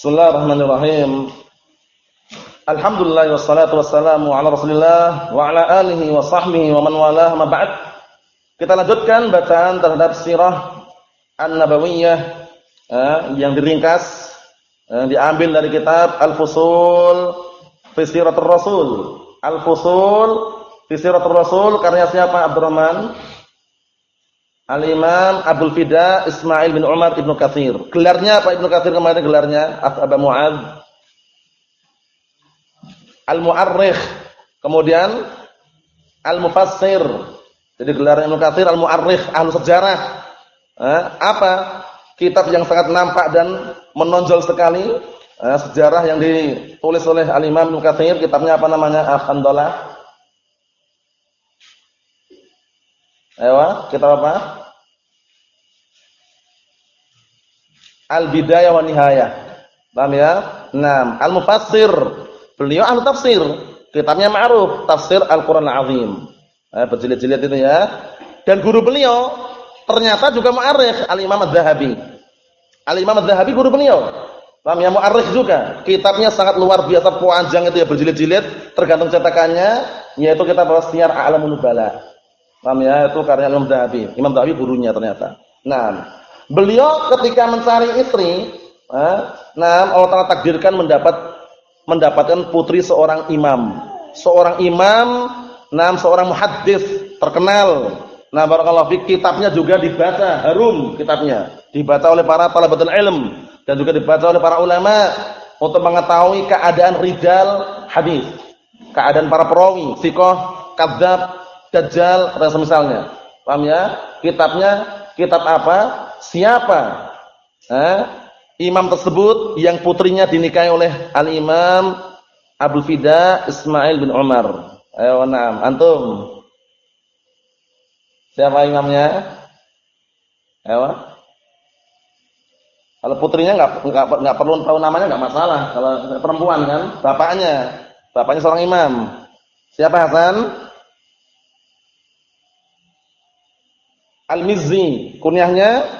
Bismillahirrahmanirrahim. Alhamdulillah wassalatu wassalamu ala Rasulillah wa ala alihi wa sahbihi wa man walah ma ba'd. Kita lanjutkan bacaan terhadap sirah An-Nabawiyah eh, yang diringkas eh, diambil dari kitab Al-Fusul fi Siratul Rasul. Al-Fusul fi Siratul Rasul karya siapa? Abdurrahman Al-Imam Abdul Fida Ismail bin Umar Ibnu Katsir. Gelarnya apa Ibnu Katsir kemarin gelarnya? Abu Muad Al-Mu'arrikh. Kemudian Al-Mufassir. Jadi gelarnya Ibnu Katsir Al-Mu'arrikh, ahli sejarah. Eh, apa? Kitab yang sangat nampak dan menonjol sekali. Eh, sejarah yang ditulis oleh Al-Imam Ibnu Katsir, kitabnya apa namanya? Al-Khandalah. Ewa, kitab apa? Al-Bidayah wa Nihayah. Paham ya? Naam, Al-Mufassir. Beliau ahli tafsir. Kitabnya ma'ruf, Tafsir Al-Qur'an Al-Azim. Eh, berjilid-jilid itu ya. Dan guru beliau ternyata juga mu'arrikh Al-Imam Az-Zahabi. Al-Imam Az-Zahabi guru beliau. Paham ya? Mu'arrikh juga. Kitabnya sangat luar biasa panjang itu ya berjilid-jilid, tergantung cetakannya, yaitu kita bahas Syiar A'lamun Nubala. Paham ya? Itu karya Imam Zahabi. Imam Zahabi gurunya ternyata. Nah, Beliau ketika mencari istri, eh, nah Allah Taala takdirkan mendapat mendapatkan putri seorang imam. Seorang imam, nah seorang muhaddis terkenal. Nah, barakallahu fik kitabnya juga dibaca, harum kitabnya. Dibaca oleh para talabatul ilm dan juga dibaca oleh para ulama untuk mengetahui keadaan rijal hadis. Keadaan para perawi, sikoh, kadzab, dajjal, dan semisalnya. Paham ya? Kitabnya kitab apa? Siapa eh, imam tersebut yang putrinya dinikahi oleh al-imam Abu Fida Ismail bin Umar. Ayo nam, antum. Siapa imamnya? Ayo. Kalau putrinya nggak nggak nggak perlu tahu namanya nggak masalah. Kalau perempuan kan, bapaknya, bapaknya seorang imam. Siapa Hasan? Al-Mizzi, kunyahnya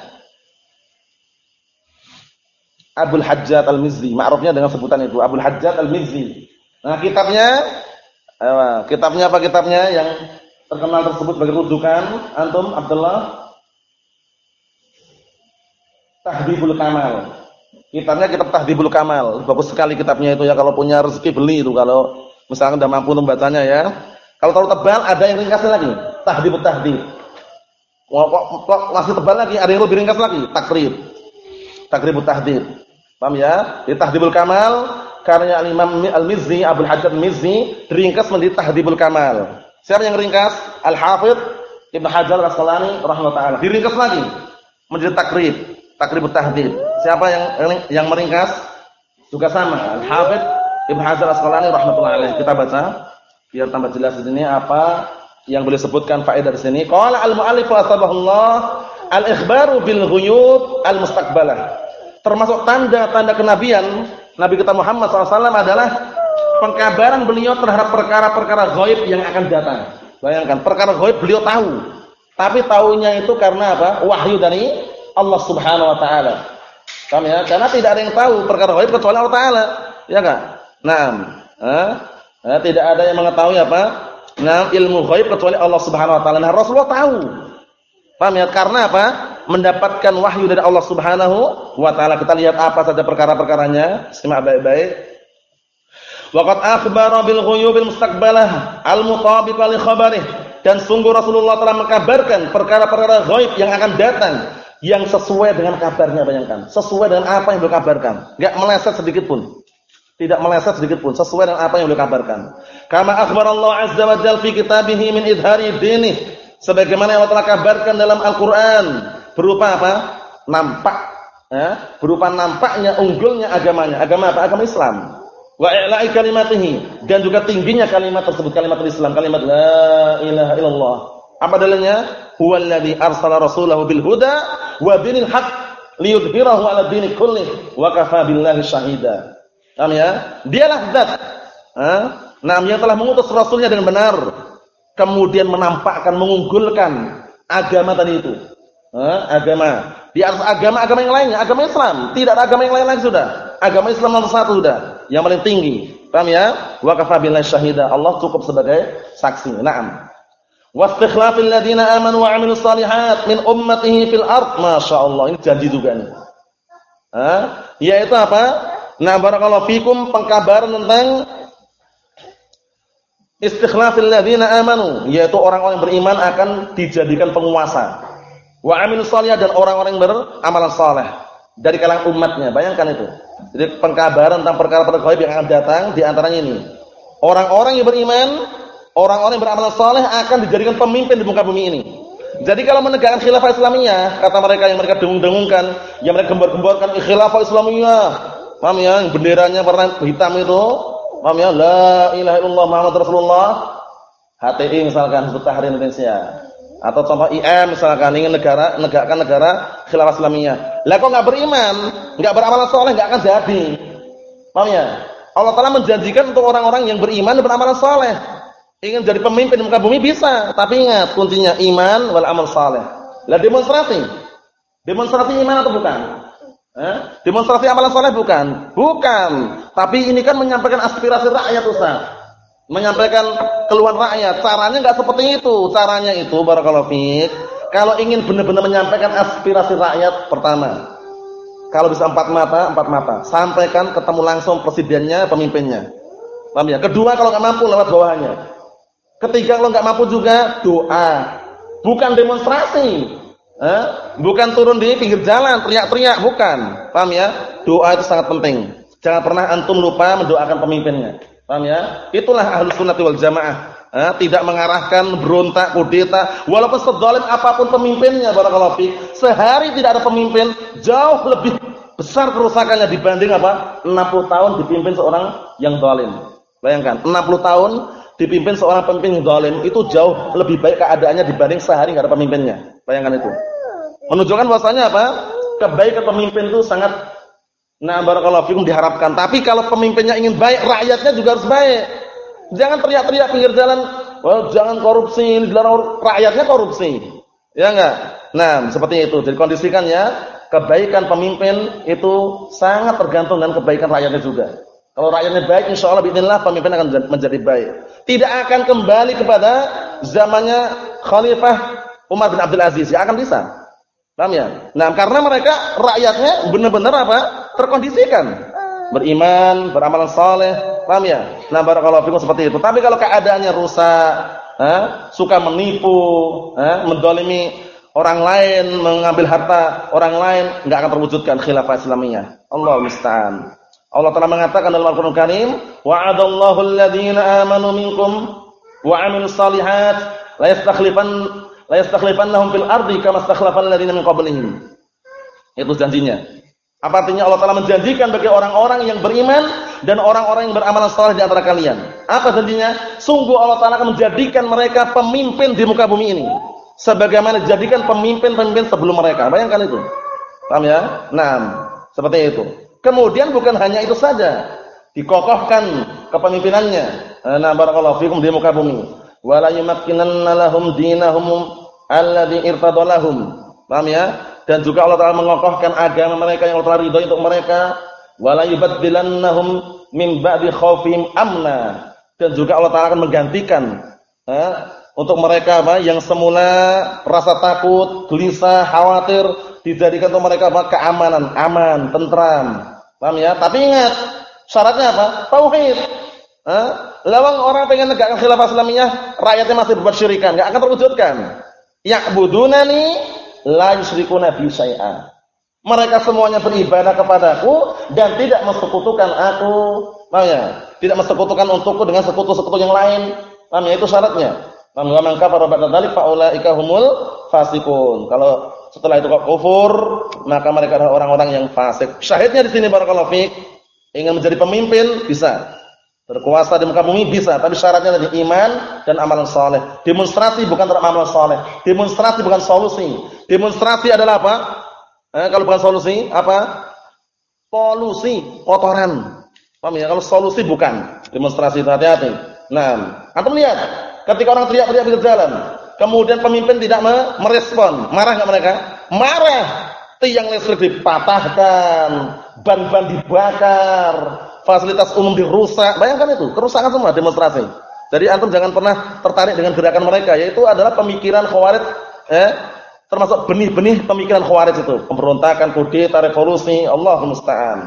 Abdul Hajjat Al-Mizzi, ma'rufnya dengan sebutan itu, Abdul Hajjat Al-Mizzi. Nah, kitabnya eh, kitabnya apa kitabnya yang terkenal tersebut sebagai rujukan antum Abdullah Tahdibul Kamal. Kitabnya kitab Tahdibul Kamal. Bagus sekali kitabnya itu ya kalau punya rezeki beli itu kalau misalkan sudah mampu membacanya ya. Kalau terlalu tebal ada yang ringkasnya lagi, Tahdibul Tahdib. Kok, kok masih tebal lagi, ada yang lebih ringkas lagi, Takrib. Takribut Tahdib. Paham ya? Di Tahdibul Kamal karya Al-Imam Al-Mizzi, Abdul Hajjaj Al-Mizzi ringkas menjadi Tahdibul Kamal. Siapa yang ringkas? Al-Hafidz Ibnu Hajar Al-Asqalani rahimahullah taala. Diringkas lagi menjadi takrib, takribut tahdib. Siapa yang yang meringkas? Juga sama. Al-Hafidz Ibnu Hajar Al-Asqalani rahimahullah alaih. Kita baca biar tambah jelas di sini apa yang boleh sebutkan faedah di sini. Qala al-mu'allif wa al-ikhbaru bil ghuyub al-mustaqbalah termasuk tanda-tanda kenabian Nabi kita Muhammad SAW adalah pengkabaran beliau terhadap perkara-perkara gaib yang akan datang. Bayangkan, perkara gaib beliau tahu. Tapi tahunya itu karena apa? Wahyu dari Allah Subhanahu wa taala. Paham ya? Karena tidak ada yang tahu perkara gaib kecuali Allah taala. Ya enggak? Nah, eh? eh, tidak ada yang mengetahui apa? Nah, ilmu gaib kecuali Allah Subhanahu wa taala. Nah, Rasulullah tahu. Paham ya? Karena apa? mendapatkan wahyu dari Allah Subhanahu wa taala. Kita lihat apa saja perkara-perkaranya, simak baik-baik. Waqad akhbara bil ghuyubil mustaqbalah al-mutabiqah li khabarih. Dan sungguh Rasulullah telah mengkabarkan perkara-perkara ghaib yang akan datang yang sesuai dengan kabarnya bayangkan. Sesuai dengan apa yang beliau kabarkan. Enggak meleset sedikit pun. Tidak meleset sedikit pun sesuai dengan apa yang beliau kabarkan. Kama akhbarallahu azza wa jalla fi kitabihi min idhari dinih sebagaimana yang Allah telah kabarkan dalam Al-Qur'an berupa apa? Nampak, ya, berupa nampaknya unggulnya agamanya. Agama apa? Agama Islam. Wa i'la'i kalimatihi dan juga tingginya kalimat tersebut kalimat Islam, kalimat la ilaha illallah. Apa dalilnya? Huwallazi arsala rasulahu bil huda wa dinil haqq liyudhhirahu 'ala dini kullih wa kafa billahi syahida. Paham ya? Dialah zat. Nah, yang telah mengutus rasulnya dengan benar, kemudian menampakkan mengunggulkan agama tadi itu agama. Di atas agama agama yang lainnya, agama Islam. Tidak ada agama yang lain lagi sudah. Agama Islam nomor satu sudah, yang paling tinggi. Paham ya? Wa kafa billahi syahida. Allah cukup sebagai saksi. Naam. Wastikhlafil ladina amanu wa 'amilus salihat min ummatihi fil ard. Masyaallah, ini janji juga nih. Hah? Yaitu apa? Nah, barakallahu fikum pengkabaran tentang istikhlafil ladina amanu, yaitu orang-orang beriman akan dijadikan penguasa. Wa 'amilus salihat dan orang-orang yang beramal saleh dari kalangan umatnya. Bayangkan itu. Jadi pengkabaran tentang perkara-perkara gaib yang akan datang di antaranya ini. Orang-orang yang beriman, orang-orang yang beramal saleh akan dijadikan pemimpin di muka bumi ini. Jadi kalau menegakkan khilafah Islamiyah, kata mereka yang mereka dengung-dengungkan, yang mereka gembar-gemborkan khilafah Islamiyah. Paham ya? Benderanya warna hitam itu. Paham ya? La ilaha illallah Muhammad Rasulullah. HTI misalkan Hizbut Tahrir Indonesia atau contoh IM misalkan ingin negara negakkan negara khilafah Islamiyah. Lah kok enggak beriman, enggak beramal saleh enggak akan jadi. Paham ya? Allah Taala menjanjikan untuk orang-orang yang beriman dan beramal saleh. Ingin jadi pemimpin di muka bumi bisa, tapi ingat kuncinya iman wal amal saleh. Lah demonstrasi. Demonstrasi iman atau bukan? Eh? Demonstrasi amalan saleh bukan? Bukan. Tapi ini kan menyampaikan aspirasi rakyat Ustaz menyampaikan keluhan rakyat. Caranya nggak seperti itu. Caranya itu barakallahu fiik. Kalau ingin benar-benar menyampaikan aspirasi rakyat, pertama, kalau bisa empat mata, empat mata. Sampaikan ketemu langsung presidennya, pemimpinnya. Paham ya? Kedua, kalau nggak mampu lewat bawahnya. Ketiga, kalau nggak mampu juga doa. Bukan demonstrasi. Eh? Bukan turun di pinggir jalan, teriak-teriak, bukan. Paham ya? Doa itu sangat penting. Jangan pernah antum lupa mendoakan pemimpinnya. Paham ya? Itulah ahlus sunnah wal jamaah. Eh, tidak mengarahkan berontak, kudeta, walaupun sedolim apa pun pemimpinnya, barakallahu fiik. Sehari tidak ada pemimpin, jauh lebih besar kerusakannya dibanding apa? 60 tahun dipimpin seorang yang zalim. Bayangkan, 60 tahun dipimpin seorang pemimpin yang zalim itu jauh lebih baik keadaannya dibanding sehari enggak ada pemimpinnya. Bayangkan itu. Menunjukkan bahwasanya apa? Kebaikan pemimpin itu sangat Nah, barakallahu fikum diharapkan. Tapi kalau pemimpinnya ingin baik, rakyatnya juga harus baik. Jangan teriak-teriak pinggir jalan, "Wah, jangan korupsi, dilarang rakyatnya korupsi." Ya enggak? Nah, seperti itu. Jadi kondisikan ya, kebaikan pemimpin itu sangat tergantung dengan kebaikan rakyatnya juga. Kalau rakyatnya baik, insya Allah bismillah pemimpin akan menjadi baik. Tidak akan kembali kepada zamannya Khalifah Umar bin Abdul Aziz. Ya akan bisa. Paham ya? Nah, karena mereka rakyatnya benar-benar apa? Terkondisikan. Beriman, beramalan saleh, paham ya? Nah, barakallahu fikum seperti itu. Tapi kalau keadaannya rusak, eh, suka menipu, eh, mendolimi orang lain, mengambil harta orang lain, enggak akan terwujudkan khilafah Islamiyah. Allah musta'an. Allah telah mengatakan dalam Al-Qur'an Karim, "Wa'adallahu alladziina aamanu minkum wa 'amilus shalihat la yastakhlifan la yastakhlifannahum fil ardi kama stakhlafal ladzina min qablihim. Itu janjinya. Apa artinya Allah Taala menjanjikan bagi orang-orang yang beriman dan orang-orang yang beramal saleh di antara kalian. Apa janjinya? Sungguh Allah Taala akan menjadikan mereka pemimpin di muka bumi ini. Sebagaimana dijadikan pemimpin-pemimpin sebelum mereka. Bayangkan itu. Paham ya? Nah, seperti itu. Kemudian bukan hanya itu saja. Dikokohkan kepemimpinannya. Nah, barakallahu fikum di muka bumi. Wala yumakkinanna lahum dinahum alladhi irtadalahum. Paham ya? Dan juga Allah Taala mengokohkan agama mereka yang Allah Taala ridhoi untuk mereka. Wala yubaddilannahum min ba'di khaufihim amna. Dan juga Allah Taala akan menggantikan eh, untuk mereka apa yang semula rasa takut, gelisah, khawatir dijadikan untuk mereka apa keamanan, aman, tentram. Paham ya? Tapi ingat, syaratnya apa? Tauhid. Eh? Lawang orang pengen negakkan khilafah Islamiyah, rakyatnya masih berbuat syirikan, enggak akan terwujudkan. Ya'budunani la yusyrikuna bi syai'an. Mereka semuanya beribadah kepadaku dan tidak mensekutukan aku. Paham ya? Tidak mensekutukan untukku dengan sekutu-sekutu yang lain. Paham ya? Itu syaratnya. Paham ya? Man kafara ba'da dzalik fa ulaika humul fasikun. Kalau setelah itu kok kufur, maka mereka adalah orang-orang yang fasik. Syahidnya di sini barakallahu fiik. Ingin menjadi pemimpin bisa. Berkuasa di muka bumi bisa, tapi syaratnya adalah iman dan amalan soleh. Demonstrasi bukan amalan soleh. Demonstrasi bukan solusi. Demonstrasi adalah apa? Eh, kalau bukan solusi, apa? Polusi, kotoran. Paham ya? Kalau solusi bukan. Demonstrasi hati-hati. Nah, antum lihat, ketika orang teriak-teriak di jalan, kemudian pemimpin tidak merespon, marah nggak mereka? Marah. tiang listrik dipatahkan, ban-ban dibakar, fasilitas umum dirusak. Bayangkan itu, kerusakan semua demonstrasi. Jadi antum jangan pernah tertarik dengan gerakan mereka, yaitu adalah pemikiran khawarij eh, termasuk benih-benih pemikiran khawarij itu, pemberontakan, kudeta, revolusi, Allah musta'an.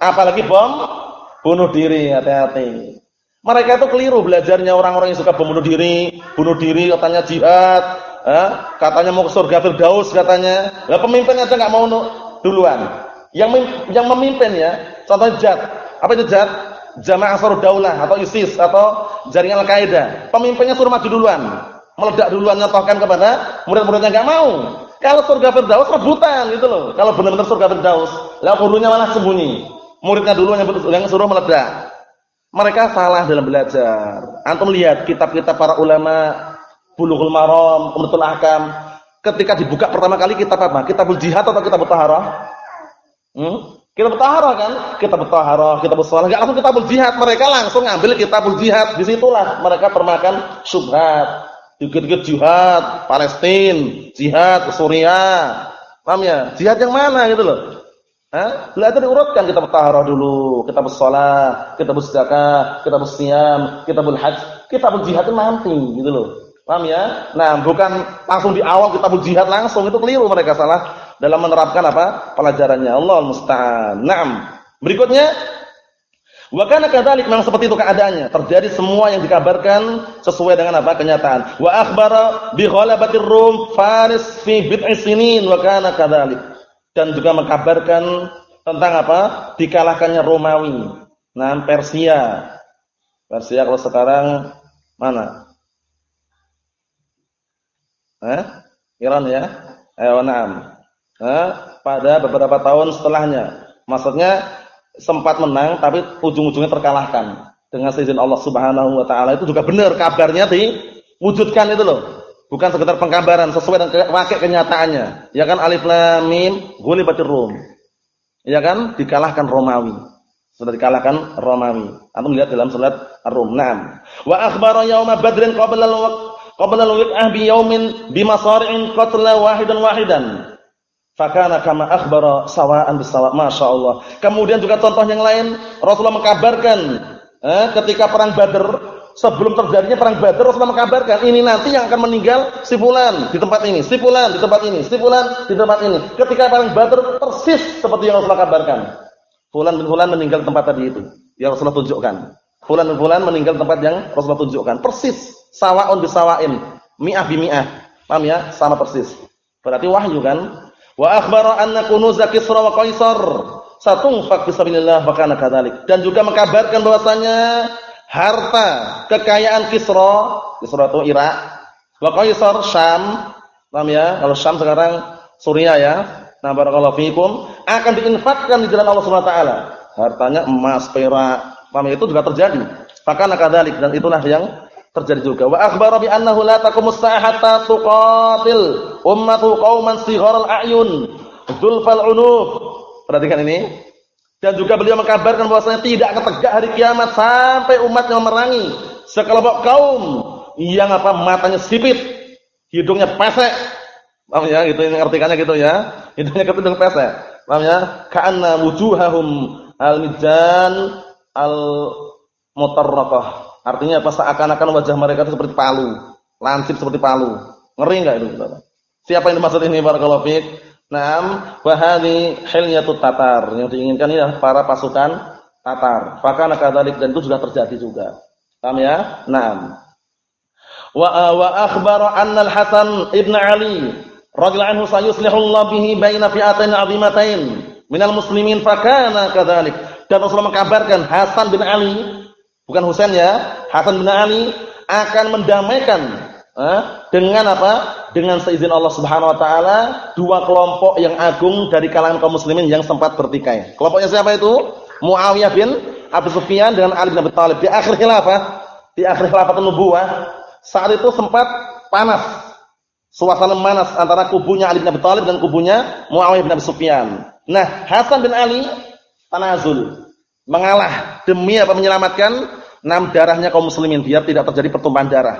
Apalagi bom bunuh diri, hati-hati. Mereka itu keliru belajarnya orang-orang yang suka membunuh diri, bunuh diri katanya jihad, eh, katanya mau ke surga Firdaus katanya. Lah pemimpin aja nggak mau duluan. Yang yang memimpin ya, contohnya Jad. Apa itu Jad? Jamaah Ansarud Daulah atau ISIS atau jaringan Al-Qaeda. Pemimpinnya suruh maju duluan. Meledak duluan nyetohkan kepada murid-muridnya enggak mau. Kalau surga Firdaus rebutan gitu loh. Kalau benar-benar surga Firdaus, lah gurunya malah sembunyi. Muridnya dulu yang yang suruh meledak. Mereka salah dalam belajar. Antum lihat kitab-kitab para ulama Bulughul Maram, Umdatul Ahkam, ketika dibuka pertama kali kitab apa? Kitabul Jihad atau Kitab Taharah? Hmm? Kita bertaharah kan? Kita bertaharah, kita bersalah. Enggak langsung kita berjihad. Mereka langsung ngambil kita berjihad. Di situlah mereka permakan syubhat. Dikit-dikit jihad Palestina, jihad Suriah. Paham ya? Jihad yang mana gitu loh. Hah? Lah itu diurutkan kita bertaharah dulu, kita bersalah, kita berzakah, kita bersiam, kita berhajj, kita berjihad nanti gitu loh. Paham ya? Nah, bukan langsung di awal kita berjihad langsung itu keliru mereka salah dalam menerapkan apa? pelajarannya. Allah musta'an. Berikutnya Wa kana kadzalik memang seperti itu keadaannya. Terjadi semua yang dikabarkan sesuai dengan apa? kenyataan. Wa akhbara bi rum faris fi bid'i sinin wa kana kadzalik. Dan juga mengkabarkan tentang apa? dikalahkannya Romawi. Nah, Persia. Persia kalau sekarang mana? Eh? Iran ya? Ayo, na'am eh, pada beberapa tahun setelahnya. Maksudnya sempat menang tapi ujung-ujungnya terkalahkan dengan seizin Allah Subhanahu wa taala itu juga benar kabarnya diwujudkan itu loh. Bukan sekedar pengkabaran sesuai dengan wakil kenyataannya. Ya kan alif lam mim ghulibatir rum. Ya kan dikalahkan Romawi. Sudah dikalahkan Romawi. Antum lihat dalam surat Ar-Rum. Naam. Wa akhbara yauma badrin qabla al-waqt qabla al-wiq'ah bi yaumin bi masari'in qatla wahidan wahidan. Fakana kama akhbara sawa'an bisawa. Masya Allah. Kemudian juga contoh yang lain, Rasulullah mengkabarkan eh, ketika perang Badar, sebelum terjadinya perang Badar, Rasulullah mengkabarkan ini nanti yang akan meninggal si fulan di tempat ini, si fulan di tempat ini, si fulan di tempat ini. Ketika perang Badar persis seperti yang Rasulullah kabarkan. Fulan bin fulan meninggal tempat tadi itu yang Rasulullah tunjukkan. Fulan bin fulan meninggal tempat yang Rasulullah tunjukkan. Persis sawa'un bisawa'in, mi'ah bi mi'ah. Paham ya? Sama persis. Berarti wahyu kan? Wa akhbara anna kunuz Kisra wa Qaisar satunfaq fi sabilillah wa kana kadzalik. Dan juga mengkabarkan bahwasanya harta kekayaan Kisra, Kisra itu Irak, wa Qaisar Syam, paham ya? Kalau Syam sekarang Suriah ya. Nah, barakallahu fikum akan diinfakkan di jalan Allah Subhanahu wa taala. Hartanya emas, perak, paham ya? itu juga terjadi. Maka kadzalik dan itulah yang terjadi juga. Wa akhbara bi annahu la taqumus sa'ata tuqatil ummatu qauman sigharal a'yun dzulfal unuf. Perhatikan ini. Dan juga beliau mengkabarkan bahwasanya tidak akan tegak hari kiamat sampai umatnya memerangi sekelompok kaum yang apa matanya sipit, hidungnya pesek. Paham ya? Gitu ini artikannya gitu ya. Hidungnya hidung pesek. Paham ya? Ka'anna wujuhahum al-mijan al-mutarraqah Artinya apa? Seakan-akan wajah mereka itu seperti palu, lancip seperti palu. Ngeri enggak itu? Siapa yang dimaksud ini barakallahu fiik? Naam, wa hilyatut tatar. Yang diinginkan ini para pasukan Tatar. Fakana kadzalik dan itu sudah terjadi juga. Paham ya? Naam. Wa wa akhbara anna al-Hasan ibn Ali radhiyallahu anhu sayuslihu Allah bihi baina fi'atain 'azimatain minal muslimin fakana kadzalik. Dan Rasulullah mengkabarkan Hasan bin Ali bukan Husain ya, Hasan bin Ali akan mendamaikan eh, dengan apa? Dengan seizin Allah Subhanahu wa taala dua kelompok yang agung dari kalangan kaum muslimin yang sempat bertikai. Kelompoknya siapa itu? Muawiyah bin Abu Sufyan dengan Ali bin Abi Thalib di akhir khilafah, di akhir khilafah nubuwah. Saat itu sempat panas. Suasana panas antara kubunya Ali bin Abi Thalib dan kubunya Muawiyah bin Abi Sufyan. Nah, Hasan bin Ali tanazul mengalah demi apa menyelamatkan enam darahnya kaum muslimin biar tidak terjadi pertumpahan darah.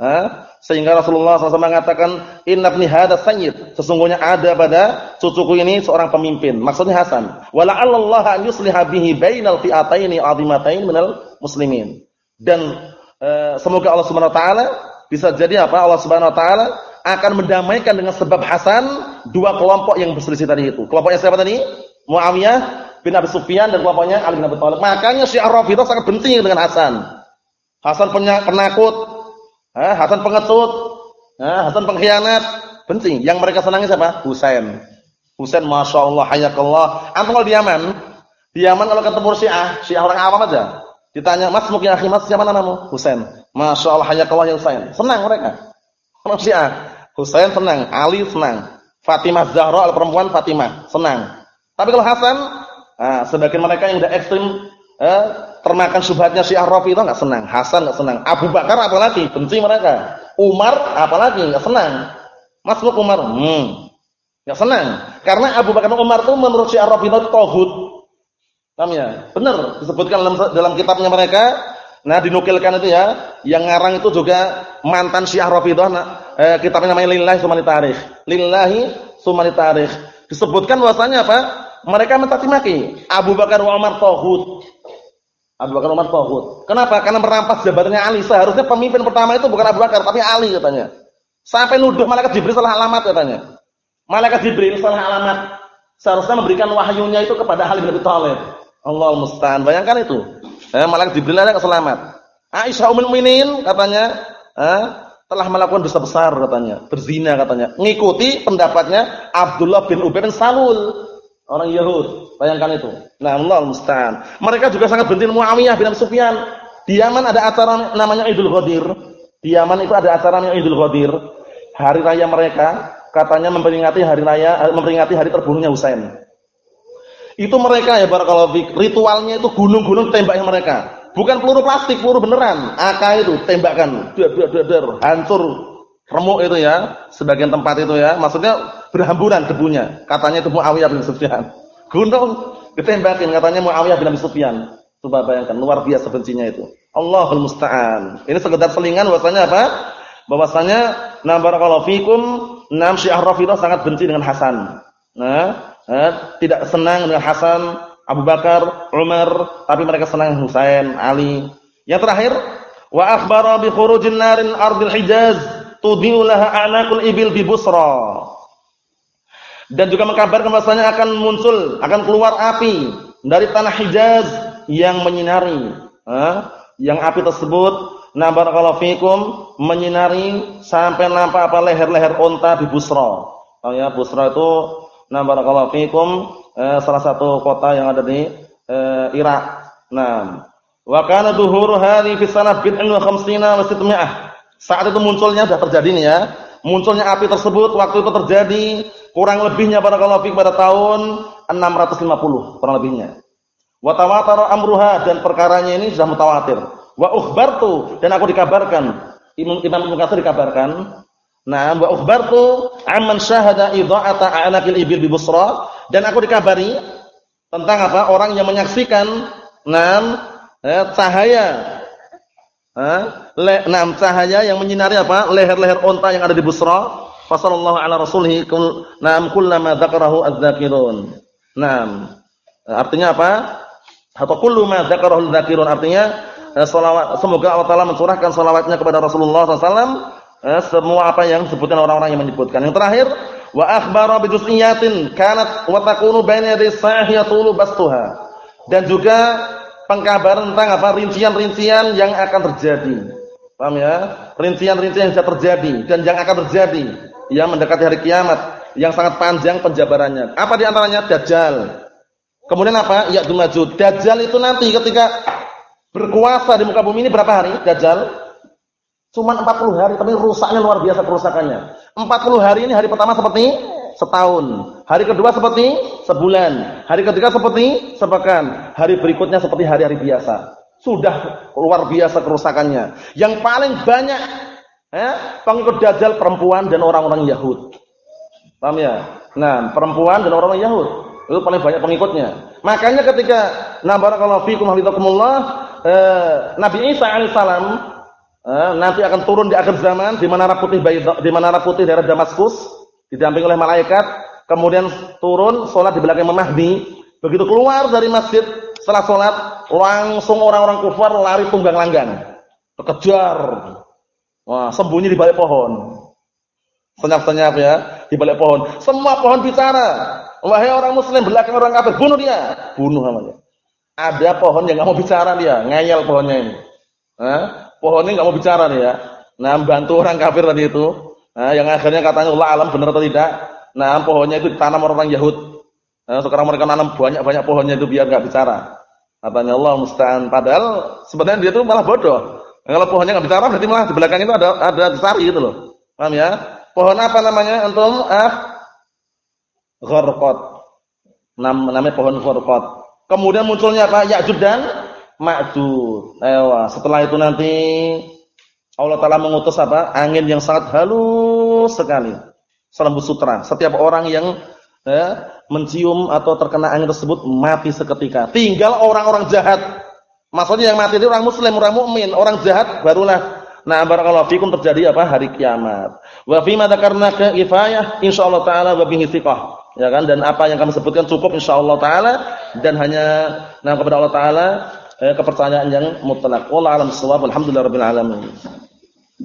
Hah? Sehingga Rasulullah SAW mengatakan, Inna ibni hada sayyid. Sesungguhnya ada pada cucuku ini seorang pemimpin. Maksudnya Hasan. Wala'allallah an yusliha bihi bainal fi'ataini azimatain minal muslimin. Dan e, semoga Allah Subhanahu wa taala bisa jadi apa? Allah Subhanahu wa taala akan mendamaikan dengan sebab Hasan dua kelompok yang berselisih tadi itu. Kelompoknya siapa tadi? Muawiyah bin Abi Sufyan dan kelompoknya Ali bin Abi Thalib. Makanya Syiah Rafidhah sangat benci dengan Hasan. Hasan penakut, Eh, Hasan pengecut, eh, Hasan pengkhianat, benci. Yang mereka senangi siapa? Husain. Husain Masya Allah, hayakallah. Antum kalau di Yaman, di Yaman kalau ketemu Syiah, Syiah orang awam aja. Ditanya, Mas mungkin akhi Mas, siapa namamu? Husain. Masya Allah, hayakallah ya Husain. Senang mereka. Kalau Syiah, Husain senang, Ali senang. Fatimah Zahra, perempuan Fatimah, senang. Tapi kalau Hasan, nah, sebagian mereka yang udah ekstrim, eh, termakan syubhatnya Syiah itu enggak senang, Hasan enggak senang, Abu Bakar apalagi benci mereka, Umar apalagi enggak senang. Masuk Umar, hmm. Enggak senang. Karena Abu Bakar Umar itu menurut Syiah Rafidhah tauhid. Paham ya? Benar disebutkan dalam dalam kitabnya mereka. Nah, dinukilkan itu ya, yang ngarang itu juga mantan Syiah Rafidhah, nah, eh, kitabnya namanya Lillahi Sumani Tarikh. Lillahi Sumani Tarikh. Disebutkan bahwasanya apa? Mereka mencaci maki Abu Bakar dan Umar tauhid. Abu Bakar Umar tauhid. Kenapa? Karena merampas jabatannya Ali. Seharusnya pemimpin pertama itu bukan Abu Bakar, tapi Ali katanya. Sampai nuduh malaikat Jibril salah alamat katanya. Malaikat Jibril salah alamat. Seharusnya memberikan wahyunya itu kepada Ali bin Abi Thalib. Allah musta'an. Bayangkan itu. Eh, malaikat Jibril ada keselamat. Aisyah ummul mukminin katanya, eh, telah melakukan dosa besar katanya, berzina katanya. Ngikuti pendapatnya Abdullah bin Ubay bin Salul Orang Yahud, bayangkan itu. Nah, Allah musta'an. Mereka juga sangat benci Muawiyah bin Abi Sufyan. Di Yaman ada acara namanya Idul Ghadir. Di Yaman itu ada acara namanya Idul Ghadir. Hari raya mereka katanya memperingati hari raya eh, memperingati hari terbunuhnya Husain. Itu mereka ya barakallahu fik, ritualnya itu gunung-gunung tembaknya mereka. Bukan peluru plastik, peluru beneran. AK itu tembakan, dar dar dar, hancur remuk itu ya, sebagian tempat itu ya. Maksudnya berhamburan debunya. Katanya itu Muawiyah bin Sufyan. Gunung ditembakin katanya Muawiyah bin Sufyan. Coba bayangkan luar biasa bencinya itu. Allahul musta'an. Ini sekedar selingan bahwasanya apa? Bahwasanya na barakallahu fikum nam Syiah Rafidhah sangat benci dengan Hasan. Nah, eh, tidak senang dengan Hasan, Abu Bakar, Umar, tapi mereka senang Husain, Ali. Yang terakhir, wa akhbara bi khurujin narin ardil Hijaz tudhi'u laha ibil bi Busra dan juga mengkabarkan bahwasanya akan muncul, akan keluar api dari tanah Hijaz yang menyinari. Yang api tersebut, nah barakallahu fikum, menyinari sampai nampak apa leher-leher unta di Busra. Oh ya, Busra itu nah barakallahu fikum, eh, salah satu kota yang ada di eh, Irak. Nah, wa kana dhuhur hadhihi fi sanah khamsina wa Saat itu munculnya sudah terjadi nih ya. Munculnya api tersebut waktu itu terjadi kurang lebihnya barakallahu fik pada tahun 650 kurang lebihnya. Wa tawatara amruha dan perkaranya ini sudah mutawatir. Wa ukhbartu dan aku dikabarkan Imam Imam Ibnu dikabarkan Nah, wa ukhbartu amman syahada idha'ata a'naqil ibil bi Busra dan aku dikabari tentang apa? Orang yang menyaksikan enam eh, cahaya eh, le, enam cahaya yang menyinari apa? leher-leher unta yang ada di Busra Fasallallahu ala rasulih na'am kullama dzakarahu adz-dzakirun. Naam. Artinya apa? Atau kullu ma dzakarahu adz-dzakirun artinya eh, salawat semoga Allah taala mencurahkan salawatnya kepada Rasulullah SAW eh, semua apa yang disebutkan orang-orang yang menyebutkan. Yang terakhir, wa akhbara bi juz'iyatin kanat wa takunu baina yaday sahiyatulu bastuha. Dan juga pengkabaran tentang apa rincian-rincian yang akan terjadi. Paham ya? Rincian-rincian yang sudah terjadi dan yang akan terjadi yang mendekati hari kiamat yang sangat panjang penjabarannya. Apa di antaranya? Dajjal. Kemudian apa? Ya Majud. Dajjal itu nanti ketika berkuasa di muka bumi ini berapa hari? Dajjal? Cuma 40 hari, tapi rusaknya luar biasa kerusakannya. 40 hari ini hari pertama seperti setahun. Hari kedua seperti sebulan. Hari ketiga seperti sepekan. Hari berikutnya seperti hari-hari biasa. Sudah luar biasa kerusakannya. Yang paling banyak Eh, pengikut Dajjal perempuan dan orang-orang Yahud. Paham ya? Nah, perempuan dan orang-orang Yahud itu paling banyak pengikutnya. Makanya ketika na barakallahu fikum hafizakumullah eh, Nabi Isa alaihissalam eh, nanti akan turun di akhir zaman di Menara Putih di Menara Putih daerah Damaskus didampingi oleh malaikat, kemudian turun salat di belakang Mahdi. Begitu keluar dari masjid setelah salat, langsung orang-orang kufar lari tunggang langgang. Kekejar. Wah, sembunyi di balik pohon. Senyap-senyap ya, di balik pohon. Semua pohon bicara. Wahai orang muslim, belakang orang kafir, bunuh dia. Bunuh namanya. Ada pohon yang nggak mau bicara dia, ngeyel pohonnya ini. Pohon ini nggak mau bicara dia. Nah, bantu orang kafir tadi itu. Nah, yang akhirnya katanya Allah alam benar atau tidak. Nah, pohonnya itu ditanam orang Yahud. Nah, sekarang mereka nanam banyak-banyak pohonnya itu biar nggak bicara. Katanya Allah musta'an. Padahal sebenarnya dia itu malah bodoh. Kalau pohonnya nggak bicara berarti malah di belakang itu ada ada sari gitu loh. Paham ya? Pohon apa namanya? Antum ah gharqat. Nam, namanya pohon gharqat. Kemudian munculnya apa? Ya'jud dan Ma'jud. Ewa. Setelah itu nanti Allah Taala mengutus apa? Angin yang sangat halus sekali. Selembut sutra. Setiap orang yang ya, mencium atau terkena angin tersebut mati seketika. Tinggal orang-orang jahat. Maksudnya yang mati itu orang muslim, orang mukmin, orang jahat barulah Nah, barakallahu fikum terjadi apa? Hari kiamat. Wa fi ma dzakarna kifayah insyaallah taala wa bihi. Ya kan? Dan apa yang kami sebutkan cukup insyaallah taala dan hanya nah kepada Allah taala eh, kepercayaan yang mutlak. Wallahu a'lam bissawab. Alhamdulillahirabbil alamin.